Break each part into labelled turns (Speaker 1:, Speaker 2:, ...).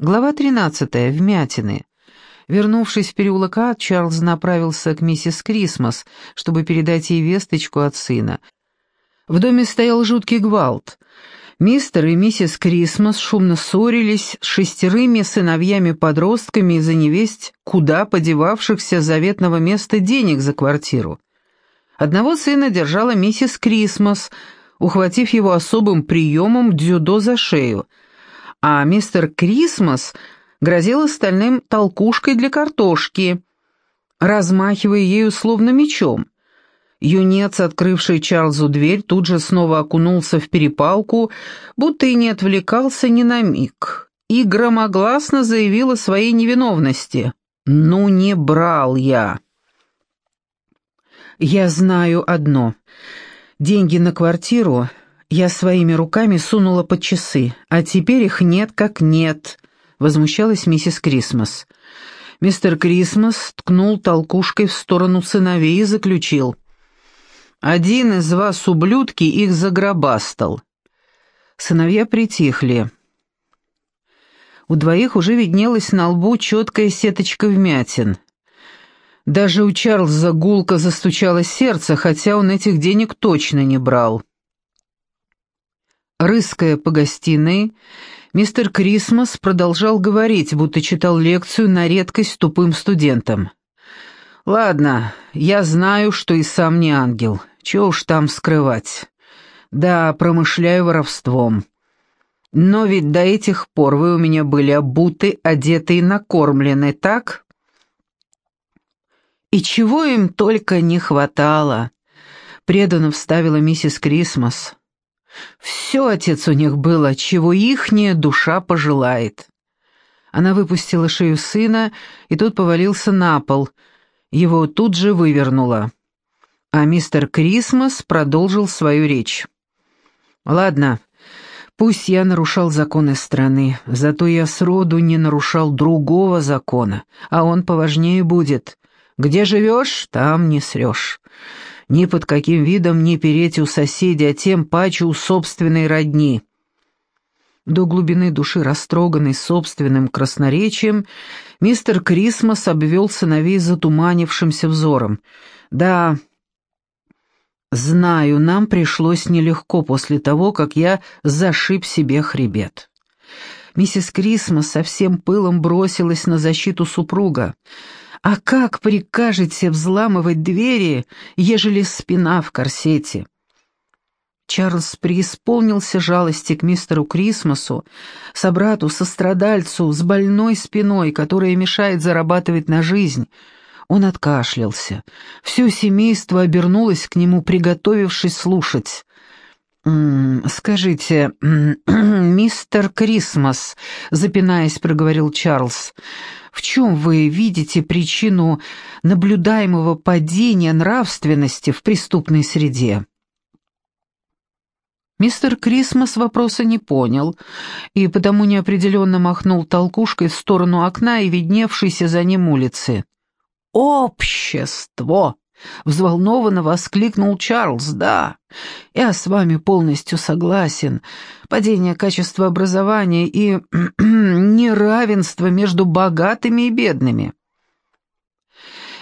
Speaker 1: Глава 13. Вмятины. Вернувшись в переулок А, Чарльз направился к миссис Крисмас, чтобы передать ей весточку от сына. В доме стоял жуткий гвалт. Мистер и миссис Крисмас шумно ссорились с шестерыми сыновьями-подростками из-за невесть, куда подевавшихся заветного места денег за квартиру. Одного сына держала миссис Крисмас, ухватив его особым приемом дзюдо за шею, а мистер Крисмас грозил остальным толкушкой для картошки, размахивая ею словно мечом. Юнец, открывший Чарльзу дверь, тут же снова окунулся в перепалку, будто и не отвлекался ни на миг, и громогласно заявил о своей невиновности. «Ну не брал я!» «Я знаю одно. Деньги на квартиру я своими руками сунула под часы, а теперь их нет как нет», — возмущалась миссис Крисмас. Мистер Крисмас ткнул толкушкой в сторону сыновей и заключил. «Один из вас, ублюдки, их загробастал». Сыновья притихли. У двоих уже виднелась на лбу четкая сеточка вмятин. Даже у Чарльза гулко застучало сердце, хотя он этих денег точно не брал. Рыская по гостиной, мистер Крисмас продолжал говорить, будто читал лекцию на редкость тупым студентам. «Ладно, я знаю, что и сам не ангел. Чего уж там скрывать. Да, промышляю воровством. Но ведь до этих пор вы у меня были обуты, одеты и накормлены, так?» И чего им только не хватало, преданно вставила миссис Крисмас. Все, отец, у них было, чего ихняя душа пожелает. Она выпустила шею сына, и тот повалился на пол. Его тут же вывернуло. А мистер Крисмас продолжил свою речь. «Ладно, пусть я нарушал законы страны, зато я сроду не нарушал другого закона, а он поважнее будет. Где живешь, там не срешь. Ни под каким видом не переть у соседей, а тем паче у собственной родни. До глубины души растроганный собственным красноречием, мистер Крисмас обвел сыновей затуманившимся взором. «Да, знаю, нам пришлось нелегко после того, как я зашиб себе хребет». Миссис Крисмас со всем пылом бросилась на защиту супруга. А как прикажете взламывать двери, ежели спина в корсете?» Чарльз преисполнился жалости к мистеру Крисмасу, собрату, сострадальцу, с больной спиной, которая мешает зарабатывать на жизнь. Он откашлялся. Все семейство обернулось к нему, приготовившись слушать. «Скажите, мистер Крисмас», — запинаясь, проговорил Чарльз, — в чем вы видите причину наблюдаемого падения нравственности в преступной среде? Мистер Крисмас вопроса не понял и потому неопределенно махнул толкушкой в сторону окна и видневшейся за ним улицы. «Общество!» — взволнованно воскликнул Чарльз. «Да, я с вами полностью согласен. Падение качества образования и неравенство между богатыми и бедными».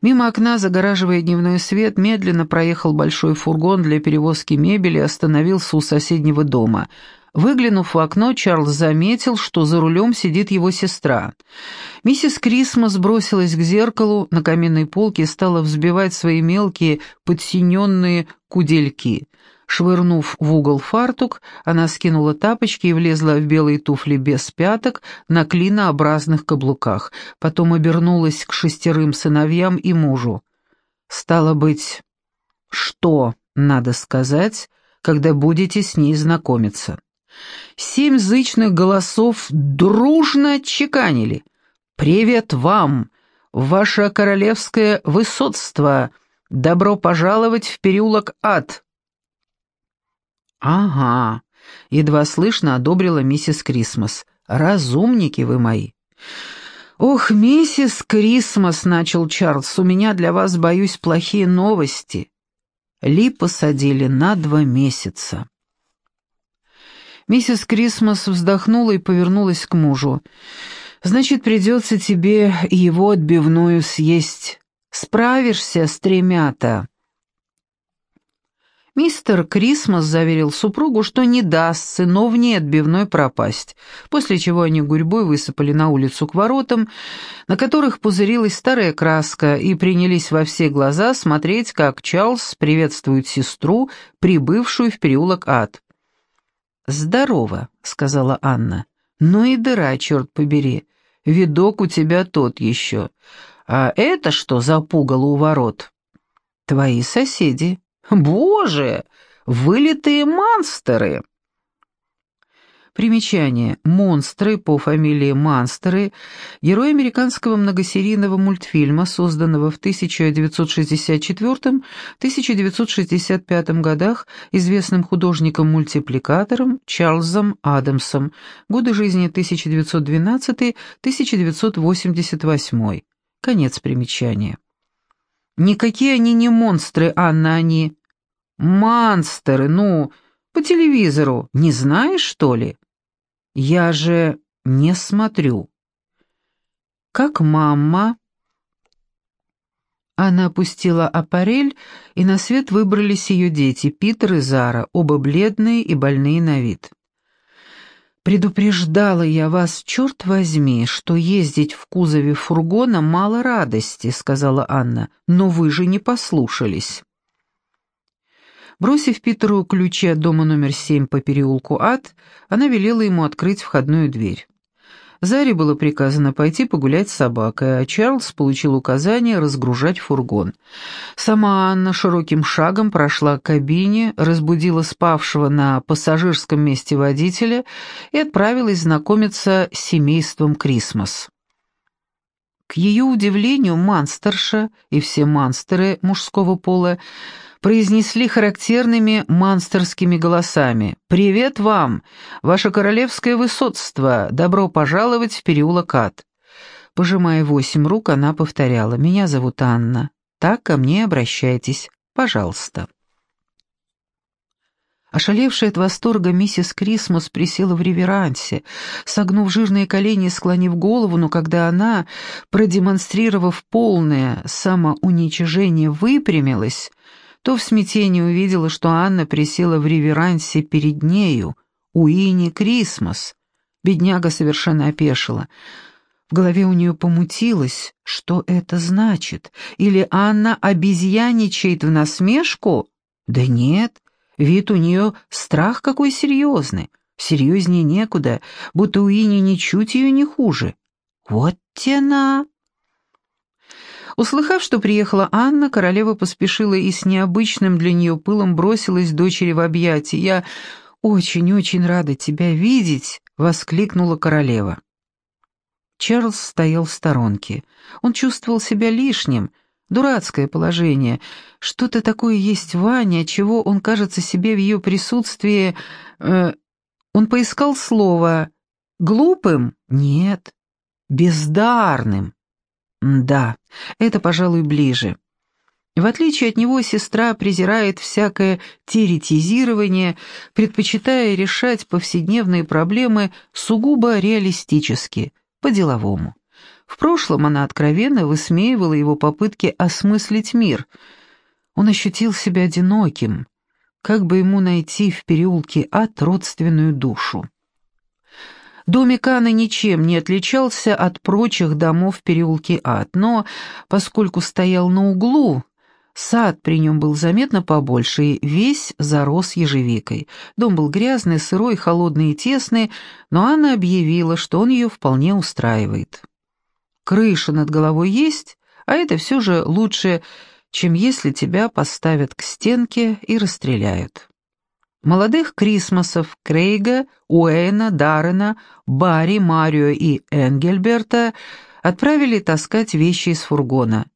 Speaker 1: Мимо окна, загораживая дневной свет, медленно проехал большой фургон для перевозки мебели и остановился у соседнего дома — Выглянув в окно, Чарльз заметил, что за рулем сидит его сестра. Миссис Крисмас бросилась к зеркалу на каменной полке и стала взбивать свои мелкие подсиненные кудельки. Швырнув в угол фартук, она скинула тапочки и влезла в белые туфли без пяток на клинообразных каблуках. Потом обернулась к шестерым сыновьям и мужу. «Стало быть, что надо сказать, когда будете с ней знакомиться?» Семь зычных голосов дружно отчеканили. «Привет вам, ваше королевское высотство! Добро пожаловать в переулок Ад!» «Ага», — едва слышно одобрила миссис Крисмас. «Разумники вы мои!» «Ох, миссис Крисмас», — начал Чарльз, — «у меня для вас, боюсь, плохие новости. Ли посадили на два месяца». Миссис Крисмас вздохнула и повернулась к мужу. «Значит, придется тебе его отбивную съесть. Справишься с тремя-то?» Мистер Крисмас заверил супругу, что не даст сыновней отбивной пропасть, после чего они гурьбой высыпали на улицу к воротам, на которых пузырилась старая краска, и принялись во все глаза смотреть, как Чарльз приветствует сестру, прибывшую в переулок Ад. «Здорово», — сказала Анна. «Ну и дыра, черт побери. Видок у тебя тот еще. А это что за пугало у ворот?» «Твои соседи», Боже, вылитые монстры! Примечание. Монстры по фамилии Манстеры – герой американского многосерийного мультфильма, созданного в 1964-1965 годах известным художником-мультипликатором Чарльзом Адамсом, годы жизни 1912-1988. Конец примечания. Никакие они не монстры, Анна, они... Монстры, ну, по телевизору. Не знаешь, что ли? Я же не смотрю. Как мама... Она опустила аппарель, и на свет выбрались ее дети, Питер и Зара, оба бледные и больные на вид. «Предупреждала я вас, черт возьми, что ездить в кузове фургона мало радости», — сказала Анна, — «но вы же не послушались». Бросив Питеру ключи от дома номер семь по переулку Ад, она велела ему открыть входную дверь. Заре было приказано пойти погулять с собакой, а Чарльз получил указание разгружать фургон. Сама Анна широким шагом прошла к кабине, разбудила спавшего на пассажирском месте водителя и отправилась знакомиться с семейством Крисмас. К ее удивлению, манстерша и все манстеры мужского пола произнесли характерными манстерскими голосами «Привет вам! Ваше королевское высотство! Добро пожаловать в переулок Ад!» Пожимая восемь рук, она повторяла «Меня зовут Анна. Так ко мне обращайтесь. Пожалуйста». Ошалевшая от восторга миссис Крисмус присела в реверансе, согнув жирные колени и склонив голову, но когда она, продемонстрировав полное самоуничижение, выпрямилась, то в смятении увидела, что Анна присела в реверансе перед нею, Уинни Крисмас. Бедняга совершенно опешила. В голове у нее помутилось, что это значит. Или Анна обезьяничает в насмешку? Да нет, вид у нее страх какой серьезный. Серьезнее некуда, будто Уинни ничуть ее не хуже. Вот тена! Услыхав, что приехала Анна, королева поспешила и с необычным для нее пылом бросилась дочери в объятия. «Я очень-очень рада тебя видеть!» — воскликнула королева. Чарльз стоял в сторонке. Он чувствовал себя лишним, дурацкое положение. Что-то такое есть в Ване, чего он кажется себе в ее присутствии... Э, он поискал слово «глупым»? Нет. «Бездарным». Да, это, пожалуй, ближе. В отличие от него, сестра презирает всякое теоретизирование, предпочитая решать повседневные проблемы сугубо реалистически, по-деловому. В прошлом она откровенно высмеивала его попытки осмыслить мир. Он ощутил себя одиноким, как бы ему найти в переулке ад родственную душу. Домик Анны ничем не отличался от прочих домов в переулке Ад, но, поскольку стоял на углу, сад при нем был заметно побольше и весь зарос ежевикой. Дом был грязный, сырой, холодный и тесный, но Анна объявила, что он ее вполне устраивает. Крыша над головой есть, а это все же лучше, чем если тебя поставят к стенке и расстреляют. Молодых Крисмасов, Крейга, Уэйна, Даррена, Барри, Марио и Энгельберта отправили таскать вещи из фургона.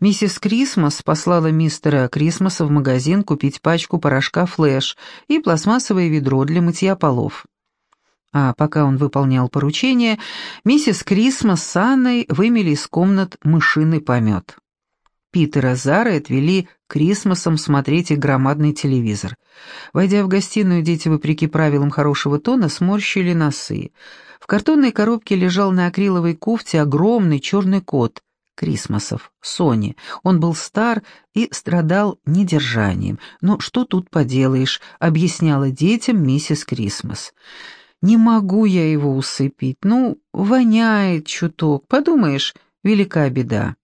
Speaker 1: Миссис Крисмас послала мистера Крисмаса в магазин купить пачку порошка «Флэш» и пластмассовое ведро для мытья полов. А пока он выполнял поручение, миссис Крисмас с Анной вымели из комнат мышиный помет. Питера Зары отвели Крисмосом смотреть их громадный телевизор. Войдя в гостиную, дети, вопреки правилам хорошего тона, сморщили носы. В картонной коробке лежал на акриловой кофте огромный черный кот Крисмосов, Сони. Он был стар и страдал недержанием. «Но что тут поделаешь», — объясняла детям миссис Крисмос. «Не могу я его усыпить. Ну, воняет чуток. Подумаешь, велика беда».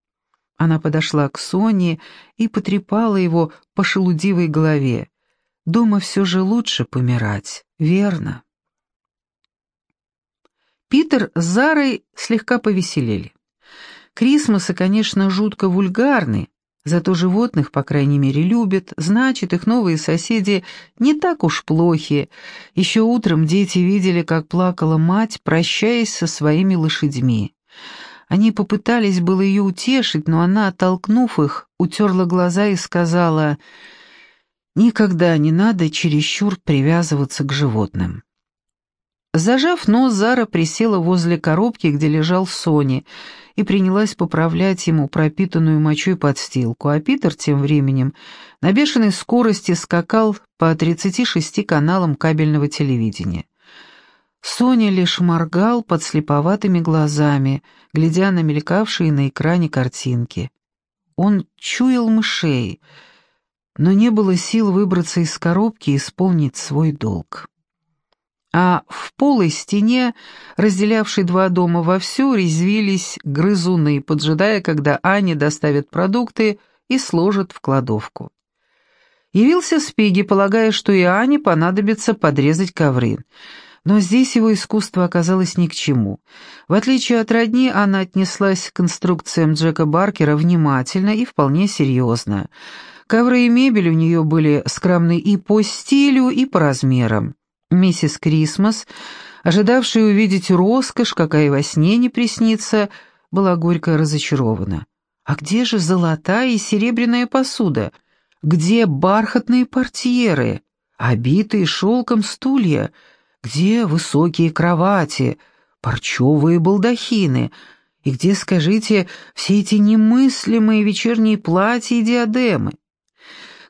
Speaker 1: Она подошла к Соне и потрепала его по шелудивой голове. «Дома все же лучше помирать, верно?» Питер с Зарой слегка повеселели. Крисмосы, конечно, жутко вульгарны, зато животных, по крайней мере, любят, значит, их новые соседи не так уж плохи. Еще утром дети видели, как плакала мать, прощаясь со своими лошадьми. Они попытались было ее утешить, но она, оттолкнув их, утерла глаза и сказала, «Никогда не надо чересчур привязываться к животным». Зажав нос, Зара присела возле коробки, где лежал Сони, и принялась поправлять ему пропитанную мочой подстилку, а Питер тем временем на бешеной скорости скакал по 36 каналам кабельного телевидения. Соня лишь моргал под слеповатыми глазами, глядя на мелькавшие на экране картинки. Он чуял мышей, но не было сил выбраться из коробки и исполнить свой долг а в полой стене, разделявшей два дома вовсю, резвились грызуны, поджидая, когда Аня доставит продукты и сложит в кладовку. Явился Спиги, полагая, что и Ане понадобится подрезать ковры. Но здесь его искусство оказалось ни к чему. В отличие от родни, она отнеслась к конструкциям Джека Баркера внимательно и вполне серьезно. Ковры и мебель у нее были скромны и по стилю, и по размерам. Миссис Крисмас, ожидавшая увидеть роскошь, какая во сне не приснится, была горько разочарована. А где же золотая и серебряная посуда? Где бархатные портьеры, обитые шелком стулья? Где высокие кровати, парчевые балдахины? И где, скажите, все эти немыслимые вечерние платья и диадемы?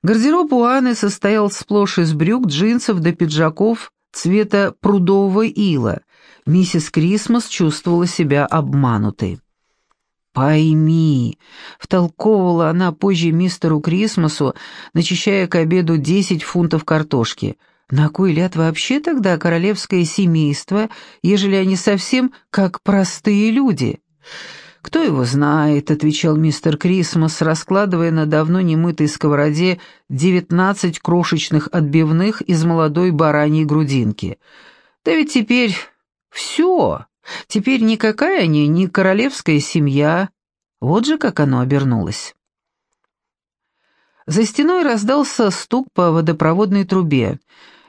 Speaker 1: Гардероб у Анны состоял сплошь из брюк, джинсов до пиджаков цвета прудового ила. Миссис Крисмас чувствовала себя обманутой. «Пойми», — втолковывала она позже мистеру Крисмасу, начищая к обеду десять фунтов картошки. «На кой ляд вообще тогда королевское семейство, ежели они совсем как простые люди?» «Кто его знает», — отвечал мистер Крисмас, раскладывая на давно немытой сковороде девятнадцать крошечных отбивных из молодой бараньей грудинки. «Да ведь теперь все. Теперь никакая они не королевская семья. Вот же как оно обернулось». За стеной раздался стук по водопроводной трубе.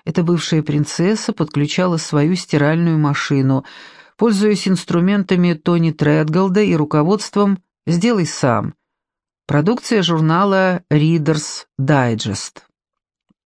Speaker 1: Эта бывшая принцесса подключала свою стиральную машину — пользуясь инструментами Тони Тредголда и руководством «Сделай сам». Продукция журнала Reader's Digest.